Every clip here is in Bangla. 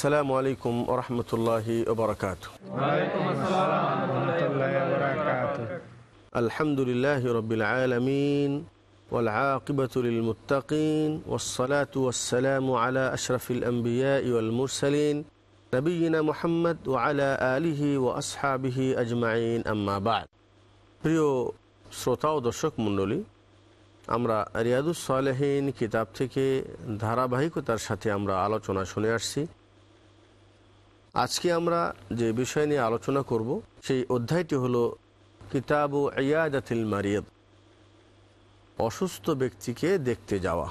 السلام عليكم ورحمة الله وبركاته وعليكم السلام ورحمة الله وبركاته الحمد لله رب العالمين والعاقبة للمتقين والصلاة والسلام على أشرف الأنبياء والمرسلين نبينا محمد وعلى آله وأصحابه أجمعين أما بعد প্রিয় শ্রোতা ও দর্শক মণ্ডলী আমরা রিয়াদুস সালেহীন কিতাব থেকে ধারাবাহিকতার সাথে আমরা আলোচনা শুনে আসছি আজকে আমরা যে বিষয় নিয়ে আলোচনা করব, সেই অধ্যায়টি হলো কিতাবু ইয়াদাতিল মারিয়দ, অসুস্থ ব্যক্তিকে দেখতে যাওয়া।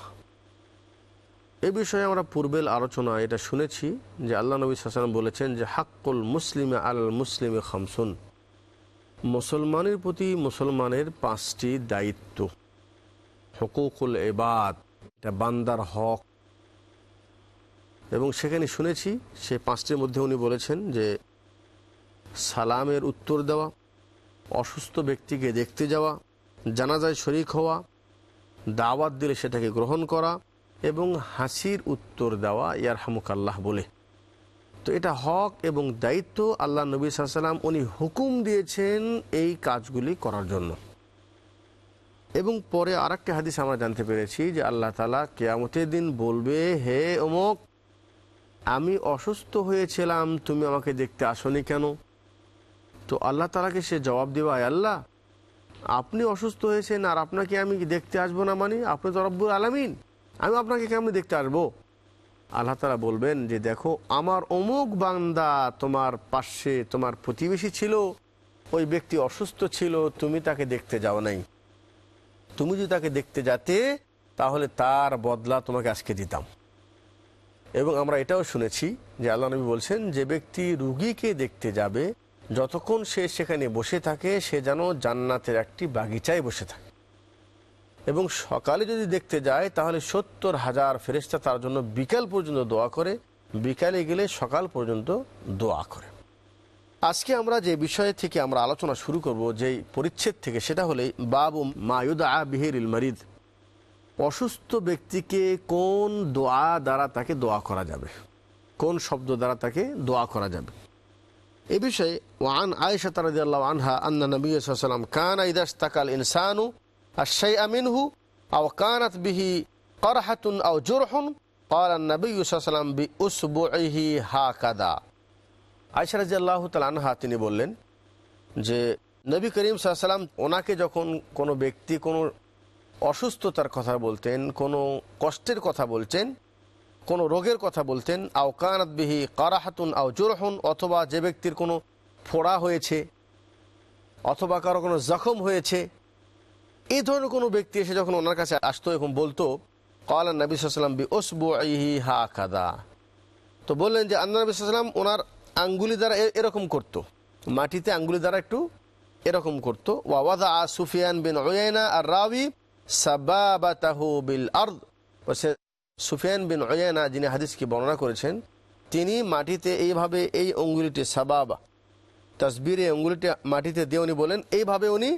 এ বিষয়ে আমরা পূর্বের আলোচনা এটা শুনেছি যে আল্লাহ নবী সাসান বলেছেন যে, হাক্কুল মুসলিমে আল মুসলিমে খামসুন। মুসলমানের প্রতি মুসলমানের পাঁচটি দায়িত্ব। হকুকুল এবাদ এটা বান্দার হক। এবং সেখানে শুনেছি, সে পাঁচটির মধ্যে উনি বলেছেন যে, সালামের উত্তর দেওয়া, অসুস্থ ব্যক্তিকে দেখতে যাওয়া, জানাজায় শরিক হওয়া, দাওয়াত দিলে সেটাকে গ্রহণ করা এবং হাসির উত্তর দেওয়া ইয়ার হামুকাল্লাহ বলে। তো এটা হক এবং দায়িত্ব আল্লাহ নবী সাল্লাম উনি হুকুম দিয়েছেন এই কাজগুলি করার জন্য। এবং পরে আর একটা হাদিস আমরা জানতে পেরেছি যে আল্লাহ তালা কেয়ামতের দিন বলবে, হে অমুক আমি অসুস্থ হয়েছিলাম, তুমি আমাকে দেখতে আসনি কেন? তো আল্লাহ তালাকে সে জবাব দেবে আল্লাহ, আপনি অসুস্থ হয়েছেন আর আপনাকে আমি দেখতে আসব না মানে? আপনি তো আলমিন, আমি আপনাকে কেমন দেখতে আসব? আল্লাহ তালা বলবেন যে, দেখো, আমার অমুক বান্দা তোমার পাশে, তোমার প্রতিবেশী ছিল, ওই ব্যক্তি অসুস্থ ছিল, তুমি তাকে দেখতে যাও নাই। তুমি যদি তাকে দেখতে যাতে, তাহলে তার বদলা তোমাকে আজকে দিতাম। এবং আমরা এটাও শুনেছি যে আল্লাহ নবী বলছেন, যে ব্যক্তি রুগীকে দেখতে যাবে, যতক্ষণ সে সেখানে বসে থাকে, সে যেন জান্নাতের একটি বাগিচায় বসে থাকে। এবং সকালে যদি দেখতে যায়, তাহলে সত্তর হাজার ফেরেস্তা তার জন্য বিকাল পর্যন্ত দোয়া করে, বিকালে গেলে সকাল পর্যন্ত দোয়া করে। আজকে আমরা যে বিষয় থেকে আমরা আলোচনা শুরু করব, যেই পরিচ্ছেদ থেকে, সেটা হলেই বাবু মায়ুদা বিহের মারিদ। অসুস্থ ব্যক্তিকে কোন দোয়া দ্বারা তাকে দোয়া করা যাবে কোন শব্দ দ্বারা তাকে দোয়া করা যাবে এ বিষয়ে ওয়ান আয়েশা তারাদিয়াল্লাহ আনহা আন্না নবী সাল্লাম কান ইদাস তাকাল ইনসানু আশাই আমিনহু আও কানাত বিহি করহাতুন আও জোরহুন قال النبي صلى الله عليه وسلم بأسبوعه هكذا আয়সা রাজি আল্লাহ আনহা তিনি বললেন যে নবী করিম সাল্লাম ওনাকে যখন কোনো ব্যক্তি কোনো অসুস্থতার কথা বলতেন, কোনো কষ্টের কথা বলতেন, কোনো রোগের কথা বলতেন। আওকানাত বিহি কারাহাতুন আও জোরহন, অথবা যে ব্যক্তির কোনো ফোড়া হয়েছে, অথবা কারও কোনো জখম হয়েছে। এই ধরনের কোনো ব্যক্তি এসে যখন ওনার কাছে আসতো এবং বলতো কালা নবী বি ওসবু হা কাদা তো বললেন যে, আন্না নবী ওনার আঙ্গুলি দ্বারা এরকম করত। মাটিতে আঙ্গুলি দ্বারা একটু এরকম করতো। ওয়াদা আ সুফিয়ান বিন ওয়াইনা আর রাবি সাবাবাতাহু বিল আর্দ। সুফিয়ান বিন ওয়াইনা যিনি হাদিসকে বর্ণনা করেছেন, তিনি মাটিতে এইভাবে এই অঙ্গুলিটি সাবাবা, তসবিরে অঙ্গুলিটি মাটিতে দিয়ে উনি বলেন, এইভাবে উনি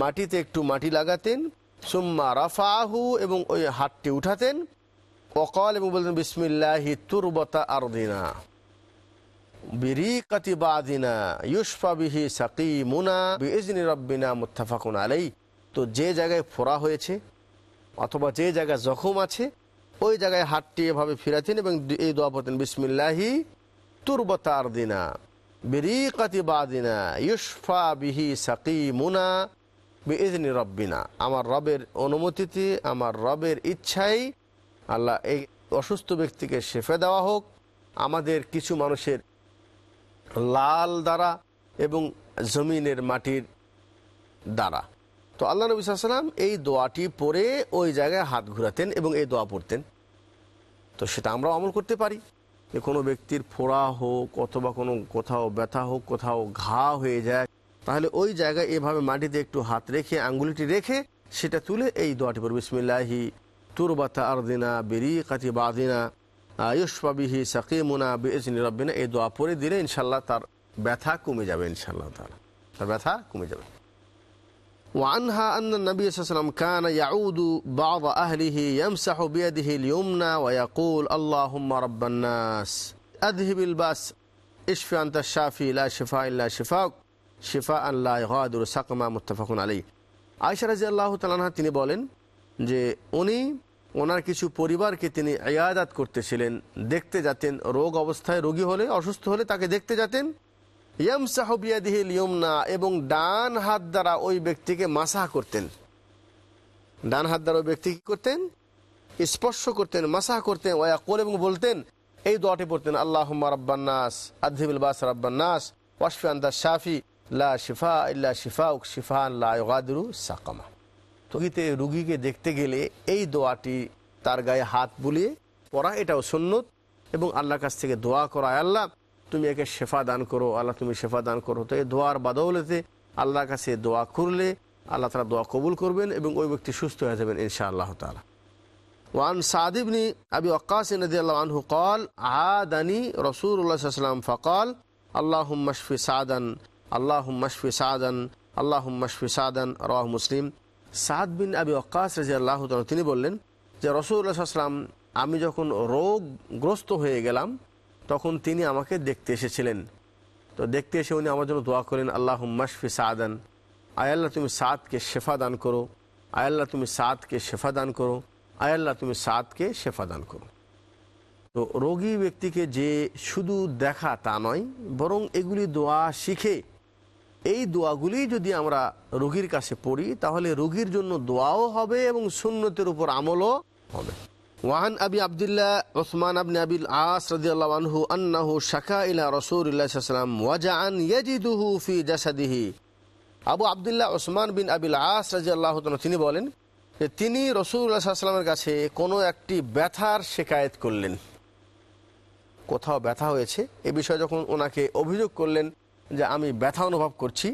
মাটিতে একটু মাটি লাগাতেন, সুম্মা রাফাহু এবং ওই হাতটি উঠাতেন অকল এবং বলতেন, বিসমিল্লাহি তুরবতা আরদিনা, বিরিকাতি বাদিনা ইউসফা বিহি সাকিমুনা বিজনি রব্বিনা মুত্তাফাকুন আলাই তো যে জায়গায় ফোড়া হয়েছে অথবা যে জায়গায় জখম আছে, ওই জায়গায় হাতটি এভাবে ফিরাতেন এবং এই দোয়া পড়তেন, বিসমিল্লাহি তুরবতার দিনা বিরিকাতি বাদিনা ইউসফা বিহি সাকিমুনা বিজনি রব্বিনা। আমার রবের অনুমতিতে, আমার রবের ইচ্ছাই আল্লাহ এই অসুস্থ ব্যক্তিকে শেফে দেওয়া হোক। আমাদের কিছু মানুষের লাল দ্বারা এবং জমিনের মাটির দ্বারা। তো আল্লাহ নবী সাল্লাম এই দোয়াটি পরে ওই জায়গায় হাত ঘুরাতেন এবং এই দোয়া পড়তেন। তো সেটা আমরাও আমল করতে পারি। যে কোনো ব্যক্তির ফোড়া হোক অথবা কোনো কোথাও ব্যথা হোক, কোথাও ঘা হয়ে যায়, তাহলে ওই জায়গায় এভাবে মাটিতে একটু হাত রেখে, আঙ্গুলিটি রেখে সেটা তুলে এই দোয়াটি পড়বে, বিসমিল্লাহি তুরবাতা আরদিনা বেরি কাতি বাদিনা আয়ুষ্পাবিহি সাকিমুনা বেজনি রব্বিনা। এই দোয়া পরে দিলে ইনশাল্লাহ তার ব্যথা কমে যাবে ইনশাল্লাহ তার ব্যথা কমে যাবে। وعنها أن النبي صلى الله عليه وسلم كان يعود بعض أهله يمسح بيده اليمنى ويقول اللهم رب الناس أذهب الباس اشف أنت الشافي لا شفاء إلا شفاءك شفاء لا يغادر سقما متفق عليه আয়সা রাজি আল্লাহ তালাহা তিনি বলেন যে উনি ওনার কিছু পরিবারকে তিনি আয়াদাত করতেছিলেন দেখতে যেতেন রোগ অবস্থায় রোগী হলে অসুস্থ হলে তাকে দেখতে যেতেন এবং ডান হাত দ্বারা ওই ব্যক্তিকে মাসাহ করতেন। ডান হাত দ্বারা ওই ব্যক্তি কি করতেন? স্পর্শ করতেন, মাসাহ করতেন ওয়াকুল এবং বলতেন, এই দোয়াটি পড়তেন আল্লাহ রাব্বান্নাস আদিবুল বাস রাব্বান্নাস ওয়াশফি আন্দা শাফি, লা শিফা ইল্লা শিফা উক শিফা সাকামা। তহিতে রুগীকে দেখতে গেলে এই দোয়াটি তার গায়ে হাত বুলিয়ে পড়া, এটাও সুন্নত, এবং আল্লাহর কাছ থেকে দোয়া করা আল্লাহ তুমি একে শেফা দান করো আল্লাহ তুমি শেফা দান করো তো এই দোয়ার বাদৌলতে আল্লাহর কাছে দোয়া করলে আল্লাহ তারা দোয়া কবুল করবেন এবং ওই ব্যক্তি সুস্থ হয়ে যাবেন ইনশা আল্লাহ তালা وعن سعد بن أبي وقاص رضي الله عنه قال عادني رسول الله صلى الله عليه وسلم فقال اللهم اشف سعدا اللهم اشف سعدا اللهم اشف سعدا رواه মুসলিম সাদ বিন আবি ওকাস রাজি আল্লাহ তিনি বললেন যে রসুল্লাহ সাল্লাম আমি যখন রোগগ্রস্ত হয়ে গেলাম তখন তিনি আমাকে দেখতে এসেছিলেন। তো দেখতে এসে উনি আমার জন্য দোয়া করেন আল্লাহ মাশফি সাদান। আয়াল্লাহ তুমি সাদকে শেফা দান করো। আয়াল্লাহ তুমি সাদকে শেফা দান করো। আয়াল্লাহ তুমি সাদকে শেফা দান করো। তো রোগী ব্যক্তিকে যে শুধু দেখা তা নয়, বরং এগুলি দোয়া শিখে, এই দোয়াগুলি যদি আমরা রোগীর কাছে পড়ি, তাহলে রোগীর জন্য দোয়াও হবে এবং সুন্নতের উপর আমলও হবে। ওয়ান আবি আবদুল্লাহ ওসমান আবনে আবিল আস রাদিয়াল্লাহু আনহু আন্নাহু শাকা ইলা রাসূলুল্লাহ সাল্লাম ওয়াজাআন ইয়াজিদুহু ফি জাসাদিহি আবু আবদুল্লাহ ওসমান বিন আবিল আস রাদিয়াল্লাহু তাআলা তিনি বলেন যে তিনি রসুল্লাহ সাল্লামের কাছে কোনো একটি ব্যথার শেকায়েত করলেন। কোথাও ব্যথা হয়েছে? এ বিষয়ে যখন ওনাকে অভিযোগ করলেন যে আমি ব্যথা অনুভব করছি,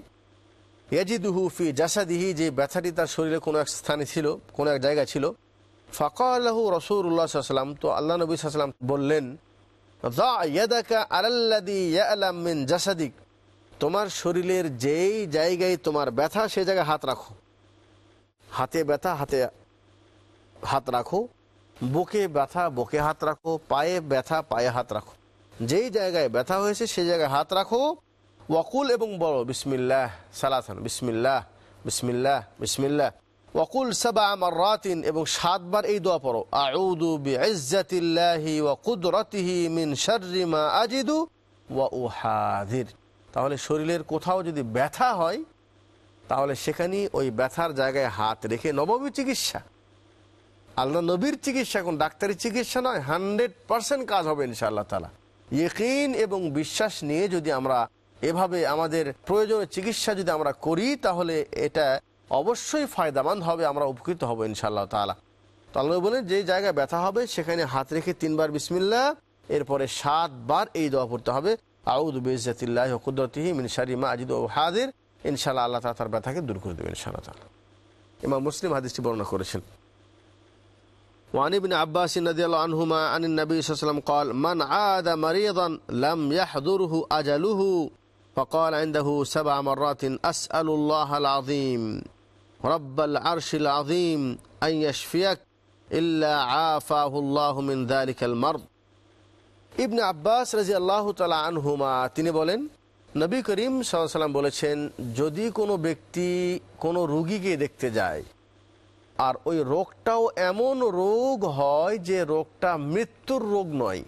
ইয়াজিদুহু ফি জাসাদিহি, যে ব্যথাটি তার শরীরে কোনো এক স্থানে ছিল, কোনো এক জায়গা ছিল ফকাল্লাহু রসুল্লাহ সাল্লাম তো আল্লাহ নবী সাল্লাম বললেন মিন জাসাদিক, তোমার শরীরের যেই জায়গায় তোমার ব্যথা সেই জায়গায় হাত রাখো। হাতে ব্যথা, হাতে হাত রাখো। বুকে ব্যথা, বুকে হাত রাখো। পায়ে ব্যথা, পায়ে হাত রাখো। যেই জায়গায় ব্যথা হয়েছে সেই জায়গায় হাত রাখো। ওয়াকুল এবং বলো, বিসমিল্লাহ সালাথান বিসমিল্লাহ বিসমিল্লাহ বিসমিল্লাহ। ওয়াকুল সাবা আমার রাতিন এবং সাতবার এই দোয়া পড়ো। আউদু বিজ্জাতিল্লাহি ওয়া কুদরতিহি মিন শাররি মা আজিদু ওয়া উহাদির। তাহলে শরীরের কোথাও যদি ব্যথা হয়, তাহলে সেখানে ওই ব্যথার জায়গায় হাত রেখে নবমী চিকিৎসা। আল্লাহ নবীর চিকিৎসা কোন ডাক্তারি চিকিৎসা নয়, হান্ড্রেড পার্সেন্ট কাজ হবে ইনশাআল্লাহ তালা ইয়কিন এবং বিশ্বাস নিয়ে যদি আমরা এভাবে আমাদের প্রয়োজনীয় চিকিৎসা যদি আমরা করি, তাহলে এটা অবশ্যই ফায়দামান হবে আমরা উপকৃত হব ইনশাআল্লাহ তালা তো আল্লাহ বলেন যে জায়গায় ব্যথা হবে সেখানে হাত রেখে তিনবার বিসমিল্লা এরপরে সাতবার এই দোয়া পড়তে হবে আউদ বেজাতিল্লাহ কুদরতিহি মিন শারিমা আজিদ ও হাদের ইনশাআল্লাহ আল্লাহ তালা তার ব্যথাকে দূর করে দেবে ইনশাআল্লাহ তালা ইমাম মুসলিম হাদিসটি বর্ণনা করেছেন وعن ابن عباس رضي الله عنهما عن النبي صلى الله عليه وسلم قال من عاد مريضا لم يحضره أجله فقال عنده سبع مرات أسأل الله العظيم আরশিল ইবনে আব্বাস তালা আনহুমা, তিনি বলেন, নবী করিম সাল্লাম বলেছেন, যদি কোনো ব্যক্তি কোনো রুগীকে দেখতে যায়, আর ওই রোগটাও এমন রোগ হয় যে রোগটা মৃত্যুর রোগ নয়,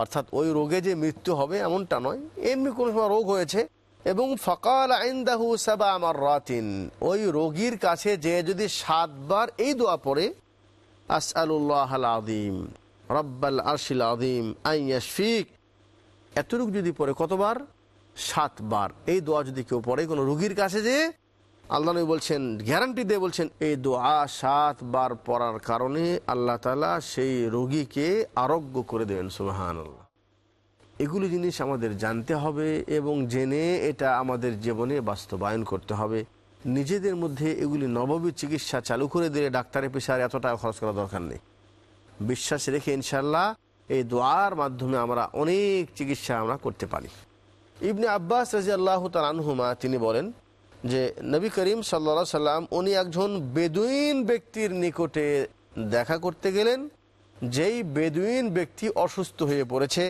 অর্থাৎ ওই রোগে যে মৃত্যু হবে এমনটা নয়, এমনি কোনো সময় রোগ হয়েছে এবং ফকাল আইন্দাহু সাবা আমার রাতিন ওই রোগীর কাছে যে যদি সাতবার এই দোয়া পড়ে আসআলুল্লাহ আদিম রব্বাল আরশিল আদিম আইয়াশফিক এতটুকু যদি পড়ে কতবার? সাতবার। এই দোয়া যদি কেউ পড়ে কোনো রুগীর কাছে যে, আল্লাহ নবী বলছেন গ্যারান্টি দিয়ে বলছেন, এই দোয়া সাতবার পড়ার কারণে আল্লাহ তালা সেই রোগীকে আরোগ্য করে দেবেন সুবাহান আল্লাহ এগুলি জিনিস আমাদের জানতে হবে এবং জেনে এটা আমাদের জীবনে বাস্তবায়ন করতে হবে। নিজেদের মধ্যে এগুলি নববী চিকিৎসা চালু করে দিলে ডাক্তারের পেশার এত টাকা খরচ করা দরকার নেই। বিশ্বাস রেখে ইনশাল্লাহ এই দোয়ার মাধ্যমে আমরা অনেক চিকিৎসা আমরা করতে পারি। ইবনে আব্বাস রাজি আল্লাহ আনহুমা তিনি বলেন যে, নবী করিম সাল্লা সাল্লাম উনি একজন বেদুইন ব্যক্তির নিকটে দেখা করতে গেলেন। যেই বেদুইন ব্যক্তি অসুস্থ হয়ে পড়েছে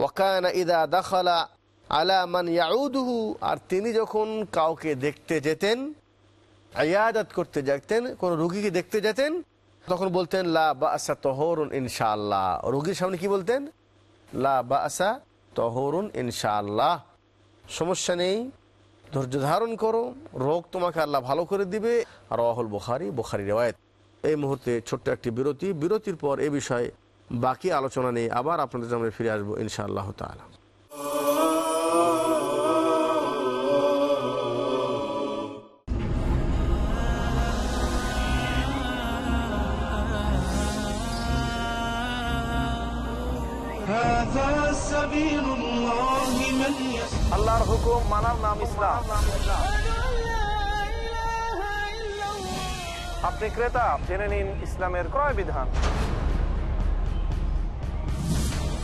ওয়াকানা ইদা দাখালা আলা মান ইয়াউদুহু, আর তিনি যখন কাউকে দেখতে যেতেন, আয়াদাত করতে যেতেন, কোন রুগীকে দেখতে যেতেন, তখন বলতেন, লা বা আসা তহরুন ইনশাআল্লাহ। রুগীর সামনে কি বলতেন? লা বা আসা তহরুন ইনশাআল্লাহ। সমস্যা নেই, ধৈর্য ধারণ করো, রোগ তোমাকে আল্লাহ ভালো করে দিবে। আর রাহুল বুখারি বুখারি রেওয়ায়ত। এই মুহূর্তে ছোট্ট একটি বিরতি। বিরতির পর এ বিষয়ে বাকি আলোচনা নিয়ে আবার আপনাদের সামনে ফিরে আসব ইনশাআল্লাহ তালা আল্লাহর হুকুম মানার নাম ইসলাম। আপনি ক্রেতা, জেনে নিন ইসলামের ক্রয় বিধান।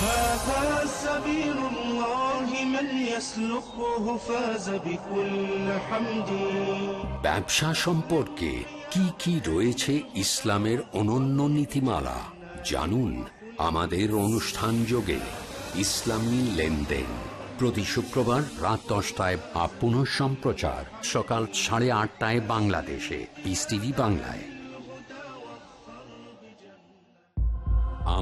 هذا سبيل الله من يسلكه فاز بكل حمد ব্যবসা সম্পর্কে কি কি রয়েছে ইসলামের অনন্য নীতিমালা জানুন আমাদের অনুষ্ঠান যোগে ইসলামী লেনদেন প্রতি শুক্রবার রাত দশটায় বা পুনঃ সম্প্রচার সকাল সাড়ে আটটায় বাংলাদেশে পিস টিভি বাংলায়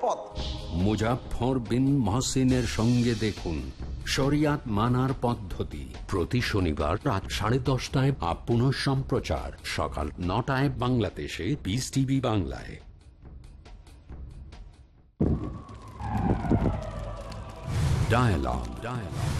পথ মুজাফর বিন মহসিনের সঙ্গে দেখুন শরিয়াত মানার পদ্ধতি প্রতি শনিবার রাত সাড়ে দশটায় বা সম্প্রচার সকাল নটায় বাংলাদেশে পিস টিভি বাংলায় Dialogue. Dialogue.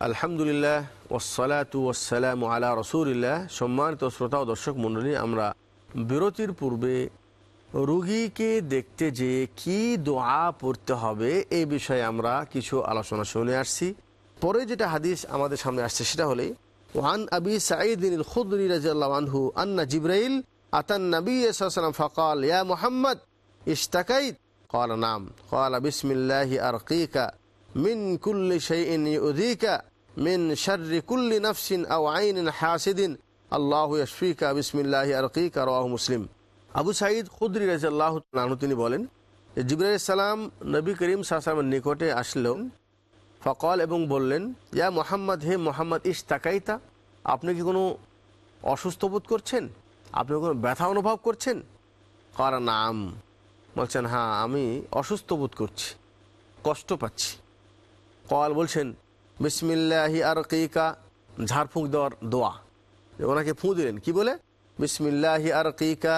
আলহামদুলিল্লাহ ওসালাতু ওসালাম আলা রসুলিল্লাহ সম্মানিত শ্রোতা ও দর্শক মণ্ডলী আমরা বিরতির পূর্বে রুগীকে দেখতে যে কি দোয়া পড়তে হবে এই বিষয়ে আমরা কিছু আলোচনা শুনে আসছি পরে যেটা হাদিস আমাদের সামনে আসছে সেটা হলে ওয়ান আবি সাঈদিন খুদরি রাজিয়াল্লাহু আনহু আন্না জিব্রাইল আতান নবী সাল্লাম ফকাল ইয়া মুহাম্মদ ইশতাকাইত قال نعم قال بسم الله أرقيك মিন কুল্লি শাইইন ইউদিকা, মিন শাররি কুল্লি নাফসিন আও আইনিন হাসিদিন। আল্লাহ ইশফিকা বিসমিল্লাহি আরকিকা রাহু মুসলিম। আবু সাঈদ খুদ্রি রাজিয়াল্লাহ তাআলা তিনি বলেন জিবরাইল সালাম নবী করিম সাহসালামের নিকটে আসলেন ফকল এবং বললেন, ইয়া মোহাম্মদ, হে মোহাম্মদ ইস তাকাইতা আপনি কি কোনো অসুস্থ বোধ করছেন? আপনি কোনো ব্যথা অনুভব করছেন? কার, নাম। বলছেন হ্যাঁ আমি অসুস্থ বোধ করছি, কষ্ট পাচ্ছি। কল বলছেন, বিসমিল্লাহি আর কিকা ঝাড়ফুঁক দেওয়ার দোয়া। ওনাকে ফুঁ দিলেন, কি বলে? বিসমিল্লাহি আর কিকা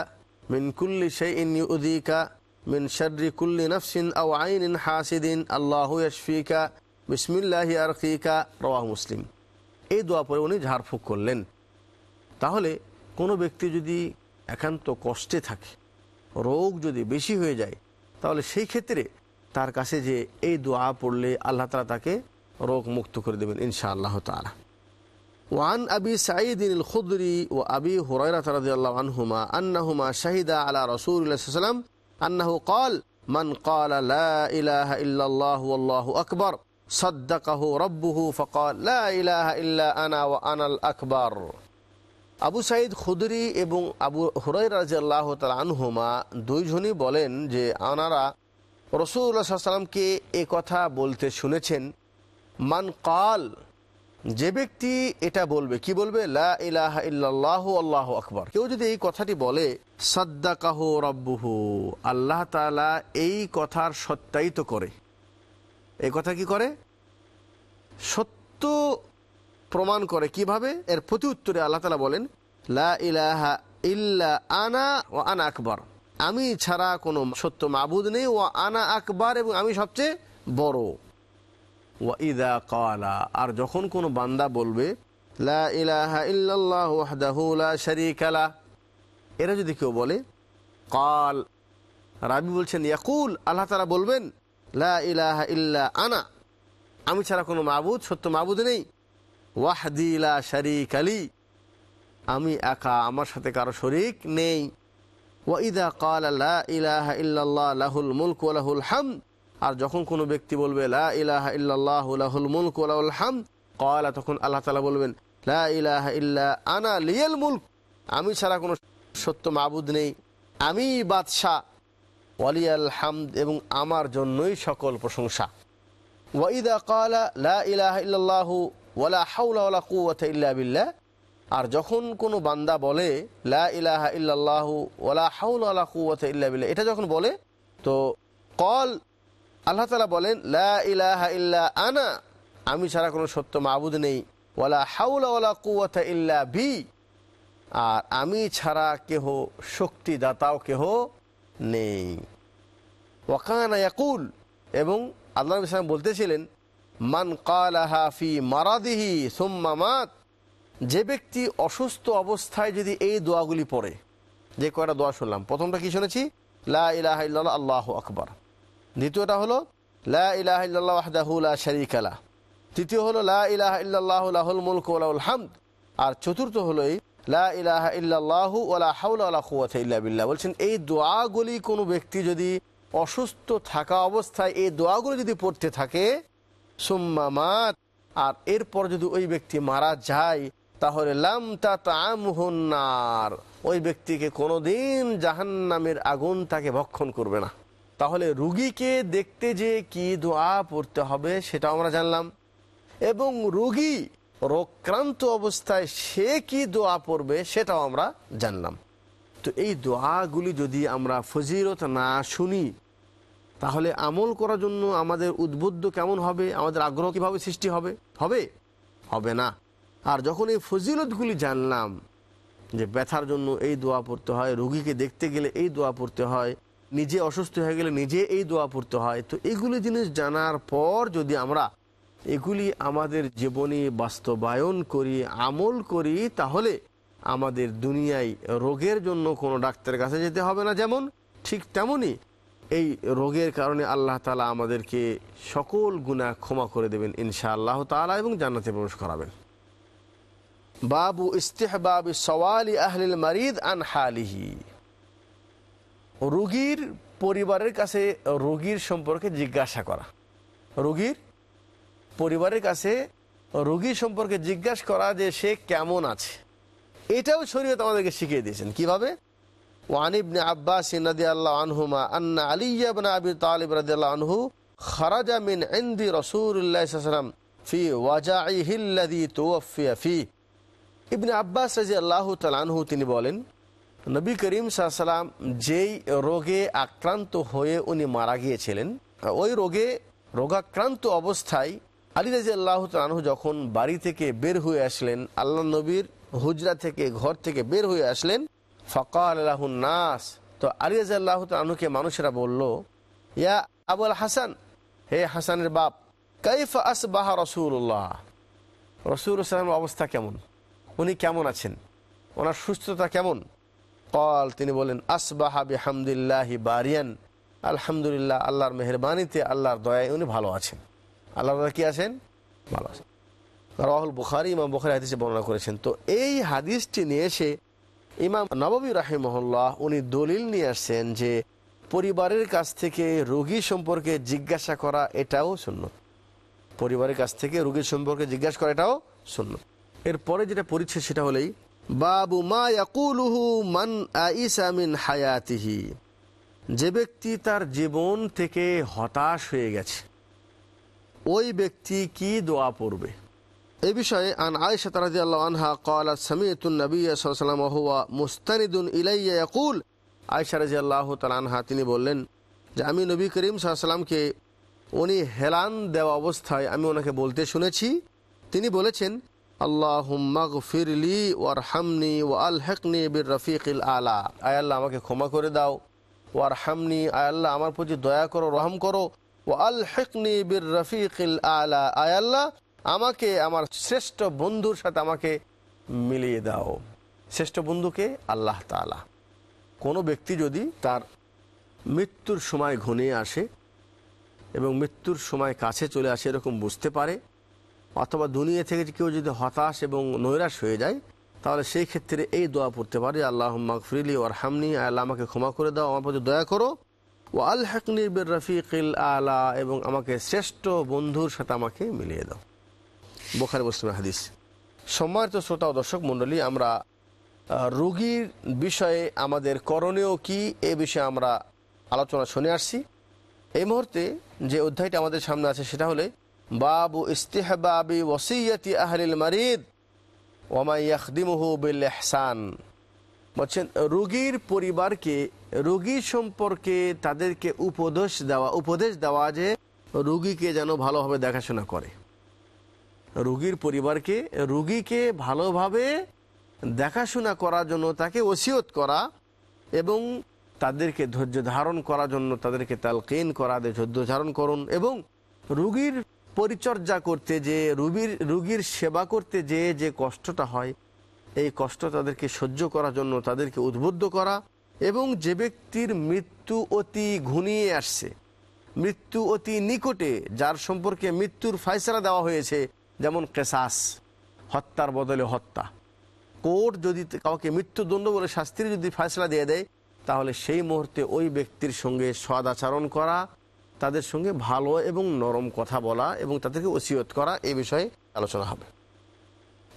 মিন কুল্লি সেই ইন উদিকা মিন শাররি কুল্লি নাফসিন আও আইনিন হাসিদিন। আল্লাহু ইয়াশফিকা। বিসমিল্লাহি আরকিকা। রওয়াহ মুসলিম। এই দোয়া পরে উনি ঝাড়ফুঁক করলেন। তাহলে কোনো ব্যক্তি যদি একান্ত কষ্টে থাকে, রোগ যদি বেশি হয়ে যায়, তাহলে সেই ক্ষেত্রে তার কাছে যে এই দোয়া পড়লে আল্লাহ তালা তাকে রোগ মুক্ত করে দেবেন ইনশা আল্লাহ তালা وعن أبي سعيد الخضري وأبي هريرة رضي الله عنهما أنهما شهدا على رسول الله صلى الله عليه وسلم أنه قال من قال لا إله إلا الله والله أكبر صدقه ربه فقال لا إله إلا أنا وأنا الأكبر আবু সাইদ খুদরি এবং আবু হুরাই রাজিয়াল্লাহ তাল আনহুমা দুইজনই বলেন যে আনারা রসুল্লাহ এ কথা বলতে শুনেছেন, মান কাল, যে ব্যক্তি এটা বলবে, কি বলবে? লা ইলাহা আল্লাহ আকবর। কেউ যদি এই কথাটি বলে, সাদ্দাকাহ রব্বুহু, আল্লাহ তাআলা এই কথার সত্যায়িত করে। এই কথা কি করে? সত্য প্রমাণ করে কীভাবে? এর প্রতি উত্তরে আল্লাহ তালা বলেন, লা ইলাহা ইল্লা আনা ও আনা আকবর। আমি ছাড়া কোনো সত্য মাবুদ নেই। ও আনা আকবর, এবং আমি সবচেয়ে বড়। ওয়া ইদা কালা আর যখন কোনো বান্দা বলবে, লা ইলাহা ইল্লাল্লাহ ওয়াহদাহু লা শারীকা লা এরা যদি কেউ বলে কাল রাবি বলছেন, ইয়াকুল আল্লাহ তাআলা বলবেন, লা ইলাহা ইল্লা আনা আমি ছাড়া কোনো মাবুদ, সত্য মাবুদ নেই। ওয়াহদি লা শারীক আলী আমি একা, আমার সাথে কারও শরিক নেই। ওয়াইদা কাল লা ইলাহা ইল্লাল্লাহ লাহুল মুলক ওয়া লাহুল হামদ। আর যখন কোনো ব্যক্তি বলবে, লা ইলাহা ইল্লাল্লাহ লাহুল মুলক ওয়া লাহুল হামদ কয়লা তখন আল্লাহ তাআলা বলবেন, লা ইলাহা ইল্লা আনা লিয়াল মুলক। আমি ছাড়া কোনো সত্য মাবুদ নেই। আমি বাদশাহ। ওয়ালিয়াল হামদ এবং আমার জন্যই সকল প্রশংসা। ওয়াইদা কালা লা ইলাহা ইল্লাল্লাহু ওয়ালা হাওলা ওয়ালা কুওয়াতা ইল্লা বিল্লাহ। আর যখন কোনো বান্দা বলে ইলাহা ইল্লাল্লাহু কুওয়াতা ইল্লা এটা যখন বলে, তো কল আল্লাহ তাআলা বলেন, লা ইলাহা ইল্লা আনা, আমি ছাড়া কোনো সত্য মাবুদ নেই ওলা হাওলা ওয়ালা কুওয়াতা ইল্লা বি, আর আমি ছাড়া কেহ শক্তিদাতাও কেহ নেই। ওয়াকানা ইয়াকুল, এবং আল্লাহ ইসলাম বলতেছিলেন, মান কালাহা ফি মারাদিহি সুম্মা মাত যে ব্যক্তি অসুস্থ অবস্থায় যদি এই দোয়াগুলি পড়ে, যে কয়টা দোয়া শুনলাম? প্রথমটা কি শুনেছি? লা ইলাহা আল্লাহ আকবর। দ্বিতীয়টা হলো, লা তৃতীয় হলো, লা ইলাহা ইল্লাল্লাহু লাহুল মুলকু হামদ। আর চতুর্থ হলো লা ইলাহা ইল্লাল্লাহু ওয়ালা হাওলা ওয়ালা কুওয়াতা ইল্লা বিল্লাহ। বলছেন, এই দোয়াগুলি কোনো ব্যক্তি যদি অসুস্থ থাকা অবস্থায় এই দোয়াগুলো যদি পড়তে থাকে, সুম্মা মাত, আর এরপর যদি ওই ব্যক্তি মারা যায় তাহলে লাম তামহুন্নার ওই ব্যক্তিকে কোনোদিন জাহান্নামের আগুন তাকে ভক্ষণ করবে না। তাহলে রুগীকে দেখতে যে কি দোয়া পড়তে হবে সেটাও আমরা জানলাম। এবং রুগী রোগক্রান্ত অবস্থায় সে কি দোয়া পড়বে সেটাও আমরা জানলাম। তো এই দোয়াগুলি যদি আমরা ফজিরত না শুনি, তাহলে আমল করার জন্য আমাদের উদ্বুদ্ধ কেমন হবে? আমাদের আগ্রহ কীভাবে সৃষ্টি হবে? হবে? হবে না। আর যখন এই ফজিলতগুলি জানলাম যে ব্যথার জন্য এই দোয়া পড়তে হয়, রোগীকে দেখতে গেলে এই দোয়া পড়তে হয়, নিজে অসুস্থ হয়ে গেলে নিজে এই দোয়া পড়তে হয়, তো এগুলি জিনিস জানার পর যদি আমরা এগুলি আমাদের জীবনে বাস্তবায়ন করি, আমল করি, তাহলে আমাদের দুনিয়ায় রোগের জন্য কোনো ডাক্তারের কাছে যেতে হবে না। যেমন ঠিক তেমনই এই রোগের কারণে আল্লাহ তালা আমাদেরকে সকল গুণা ক্ষমা করে দেবেন ইনশা আল্লাহ তালা এবং জান্নাতে প্রবেশ করাবেন। বাবু ইস্তেহবাব সওয়ালি আহলিল মারিদ আন হালিহি রুগীর পরিবারের কাছে রোগীর সম্পর্কে জিজ্ঞাসা করা রোগীর পরিবারের কাছে রোগী সম্পর্কে জিজ্ঞাসা করা যে সে কেমন আছে এটাও শরীয়ত আমাদেরকে শিখিয়ে দিয়েছেন কিভাবে وعن ابن عباس رضي الله عنهما أن علي بن أبي طالب رضي الله عنه خرج من عند رسول الله صلى الله عليه وسلم في وجعه الذي توفي فيه ইবনে আব্বাস রাজি আল্লাহ তালানহু তিনি বলেন, নবী করিম সাল্লাম যেই রোগে আক্রান্ত হয়ে উনি মারা গিয়েছিলেন, ওই রোগে রোগাক্রান্ত অবস্থায় আলী রাজি আল্লাহ তালানহু যখন বাড়ি থেকে বের হয়ে আসলেন, আল্লাহ নবীর হুজরা থেকে ঘর থেকে বের হয়ে আসলেন, ফকাল আল্লাহ নাস। তো আলী রাজি আল্লাহ আনুকে মানুষেরা বলল, ইয়া আবুল হাসান, হে হাসানের বাপ, কাইফ আসবাহ রসুল্লাহ রসুল অবস্থা কেমন? উনি কেমন আছেন? ওনার সুস্থতা কেমন? কল তিনি বলেন, আসবাহা বিহামদুল্লাহি বারিয়ান। আলহামদুলিল্লাহ, আল্লাহর মেহরবানিতে, আল্লাহর দয়ায় উনি ভালো আছেন। আল্লাহর কি আছেন? ভালো আছেন। রাহুল বুখারি, ইমাম বুখারি হাদিসে বর্ণনা করেছেন। তো এই হাদিসটি নিয়ে এসে ইমাম নববী রাহিমহল্লাহ উনি দলিল নিয়ে আসছেন যে, পরিবারের কাছ থেকে রোগী সম্পর্কে জিজ্ঞাসা করা এটাও শূন্য পরিবারের কাছ থেকে রোগীর সম্পর্কে জিজ্ঞাসা করা এটাও শূন্য এরপরে যেটা পরিচ্ছে সেটা হলেই বাবু মা ইয়াকুলুহু মান আইসা মিন হায়াতিহি যে ব্যক্তি তার জীবন থেকে হতাশ হয়ে গেছে ওই ব্যক্তি কি দোয়া পড়বে এই বিষয়ে আন আয়েশা রাদিয়াল্লাহু আনহা قالت سمعت النبي صلى الله عليه وسلم وهو مستند الي يقول আয়েশা রাদিয়াল্লাহু তাআলা আনহা তিনি বললেন যে আমি নবী করিম সাল্লাল্লাহু আলাইহি সাল্লামকে উনি হেলান দেওয়া অবস্থায় আমি ওনাকে বলতে শুনেছি তিনি বলেছেন আল্লাহুম্মা গফিরলি ওয়ারহামনি ওয়া আলহিকনি বির রফিকিল আলা। আয় আল্লাহ, আমাকে ক্ষমা করে দাও। ওয়ারহামনি, আয় আল্লাহ, আমার প্রতি দয়া করো, রহম করো। ও আল হেকনি বীর রফিকিল আলা। আয় আল্লাহ, আমাকে, আমার শ্রেষ্ঠ বন্ধুর সাথে আমাকে মিলিয়ে দাও। শ্রেষ্ঠ বন্ধুকে আল্লাহ তালা কোনো ব্যক্তি যদি তার মৃত্যুর সময় ঘনিয়ে আসে এবং মৃত্যুর সময় কাছে চলে আসে, এরকম বুঝতে পারে অথবা দুনিয়া থেকে কেউ যদি হতাশ এবং নৈরাশ হয়ে যায়, তাহলে সেই ক্ষেত্রে এই দোয়া পড়তে পারে আল্লাহ মাকফরিলি ওর হামনি আল্লাহ আমাকে ক্ষমা করে দাও, আমার প্রতি দয়া করো ও আল হাকনির বের রফিকিল আলা এবং আমাকে শ্রেষ্ঠ বন্ধুর সাথে আমাকে মিলিয়ে দাও। বোখারি মুসলিম হাদিস। সম্মানিত শ্রোতা ও দর্শক মণ্ডলী, আমরা রোগীর বিষয়ে আমাদের করণীয় কি, এ বিষয়ে আমরা আলোচনা শুনে আসছি। এই মুহূর্তে যে অধ্যায়টা আমাদের সামনে আছে, সেটা হলে বাবু ইস্তেহবাবি ওসিয়তি আহলিল মারিদ ওমাই ইয়াখদিমুহু বিল ইহসান। বলছেন, রুগীর পরিবারকে, রোগী সম্পর্কে তাদেরকে উপদেশ দেওয়া উপদেশ দেওয়া যে রুগীকে যেন ভালোভাবে দেখাশোনা করে। রুগীর পরিবারকে, রুগীকে ভালোভাবে দেখাশোনা করার জন্য তাকে ওসিয়ত করা এবং তাদেরকে ধৈর্য ধারণ করার জন্য তাদেরকে তালকিন করা, ধৈর্য ধারণ করুন এবং রুগীর পরিচর্যা করতে যে রুগীর রুগীর সেবা করতে যে যে কষ্টটা হয়, এই কষ্ট তাদেরকে সহ্য করার জন্য তাদেরকে উদ্বুদ্ধ করা এবং যে ব্যক্তির মৃত্যু অতি ঘনিয়ে আসছে, মৃত্যু অতি নিকটে, যার সম্পর্কে মৃত্যুর ফায়সলা দেওয়া হয়েছে, যেমন কেসাস, হত্যার বদলে হত্যা। কোর্ট যদি কাউকে মৃত্যুদণ্ড বলে শাস্তির যদি ফায়সলা দিয়ে দেয়, তাহলে সেই মুহূর্তে ওই ব্যক্তির সঙ্গে সদাচরণ করা তাদের সঙ্গে ভালো এবং নরম কথা বলা এবং তাদেরকে ওসিয়ত করা এ বিষয়ে আলোচনা হবে।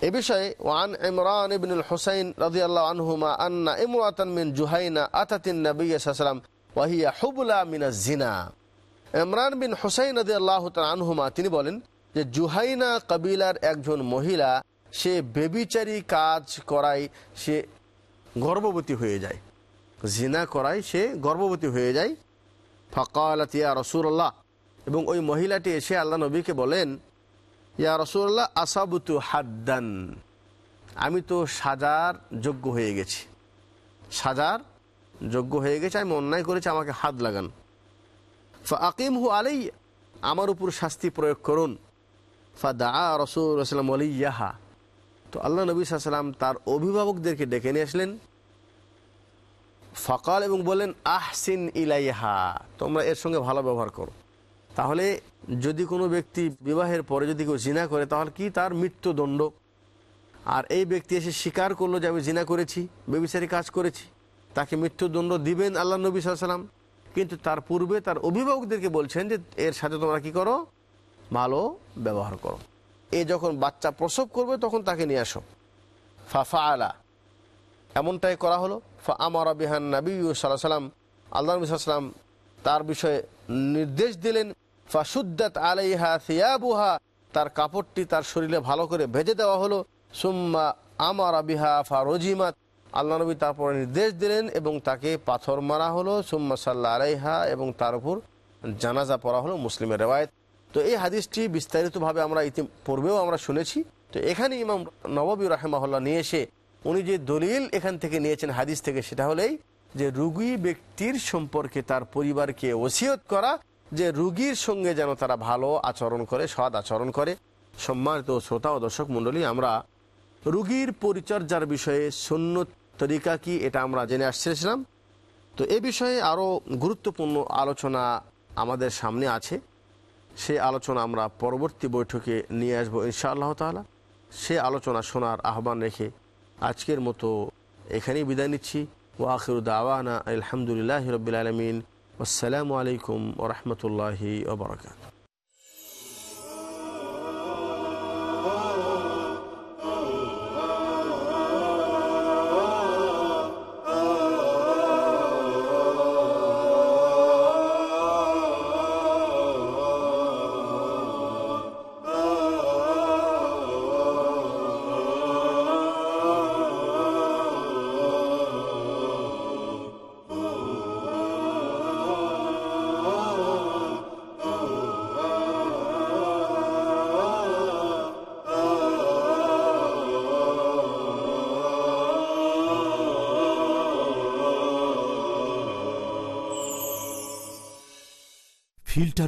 এ বিষয়ে, ওয়ান ইমরান ইবনুল হুসাইন রাদিয়াল্লাহু আনহুমা আন্না ইমরাতান মিন জুহাইনা আতাতিন নবী সাল্লাল্লাহু ওয়াহিয়া হুবলা মিনাজ জিনা ইমরান বিন হুসাইন রাদিয়াল্লাহু আনহুমা, তিনি বলেন যে জুহাইনা কবিলার একজন মহিলা, সে বেবিচারী কাজ করায় সে গর্ভবতী হয়ে যায়। জিনা করায় সে গর্ভবতী হয়ে যায়। ফকালত ইয়া রসুল্লাহ এবং ওই মহিলাটি এসে আল্লাহ নবীকে বলেন, ইয়া রসুল্লাহ আসাবুতু হাদ্দান। আমি তো সাজার যোগ্য হয়ে গেছি। সাজার যোগ্য হয়ে গেছে, আমি অন্যায় করেছি, আমাকে হাত লাগান। আকিম হু আলাই আমার উপর শাস্তি প্রয়োগ করুন। ফা দা রসুলাম ইয়াহা তো আল্লাহ নবী সাল্লাম তার অভিভাবকদেরকে ডেকে নিয়ে আসলেন। ফকাল এবং বললেন, আহসিন ইলাইহা, তোমরা এর সঙ্গে ভালো ব্যবহার করো। তাহলে যদি কোনো ব্যক্তি বিবাহের পরে যদি কেউ জিনা করে, তাহলে কি তার মৃত্যুদণ্ড? আর এই ব্যক্তি এসে স্বীকার করল যে, আমি জিনা করেছি বেবিচারি কাজ করেছি। তাকে মৃত্যুদণ্ড দিবেন আল্লাহ নবী সাল্লাম কিন্তু তার পূর্বে তার অভিভাবকদেরকে বলছেন যে, এর সাথে তোমরা কি করো? ভালো ব্যবহার করো। এ যখন বাচ্চা প্রসব করবে, তখন তাকে নিয়ে আসো। ফাফা আলা এমনটাই করা হলো। ফা আমার বিহান নবী সাল্লাহ সাল্লাম আল্লাহ নবী সাল্লাম তার বিষয়ে নির্দেশ দিলেন ফাসুদ্দাত আলাইহা সিয়াবুহা, তার কাপড়টি তার শরীরে ভালো করে ভেজে দেওয়া হলো, সুম্মা আমার বিহা ফা রজিমাত আল্লাহ নবী তারপরে নির্দেশ দিলেন এবং তাকে পাথর মারা হলো, সুম্মা সাল্লাহ আলাইহা এবং তার উপর জানাজা পড়া হলো মুসলিমের রেওয়ায়ত। তো এই হাদিসটি বিস্তারিতভাবে আমরা ইতি পূর্বেও আমরা শুনেছি। তো এখানে ইমাম নববী রাহেমাহুল্লাহ নিয়ে এসে উনি যে দলিল এখান থেকে নিয়েছেন হাদিস থেকে, সেটা হলেই যে রুগী ব্যক্তির সম্পর্কে তার পরিবারকে ওসিয়ত করা, যে রুগীর সঙ্গে যেন তারা ভালো আচরণ করে, সৎ আচরণ করে। সম্মানিত শ্রোতা ও দর্শক মণ্ডলী, আমরা রুগীর পরিচর্যার বিষয়ে শূন্য তরিকা কি, এটা আমরা জেনে আসছিলাম। তো এ বিষয়ে আরও গুরুত্বপূর্ণ আলোচনা আমাদের সামনে আছে। সে আলোচনা আমরা পরবর্তী বৈঠকে নিয়ে আসব ইনশাআল্লাহ তালা সে আলোচনা শোনার আহ্বান রেখে আজকের মতো এখানেই বিদায় নিচ্ছি ও আখির দাওয়ানা আলহামদুলিল্লাহ রবিল আলমিন আসসালামু আলাইকুম ওরহমতুল্লাহি ওবরাকাত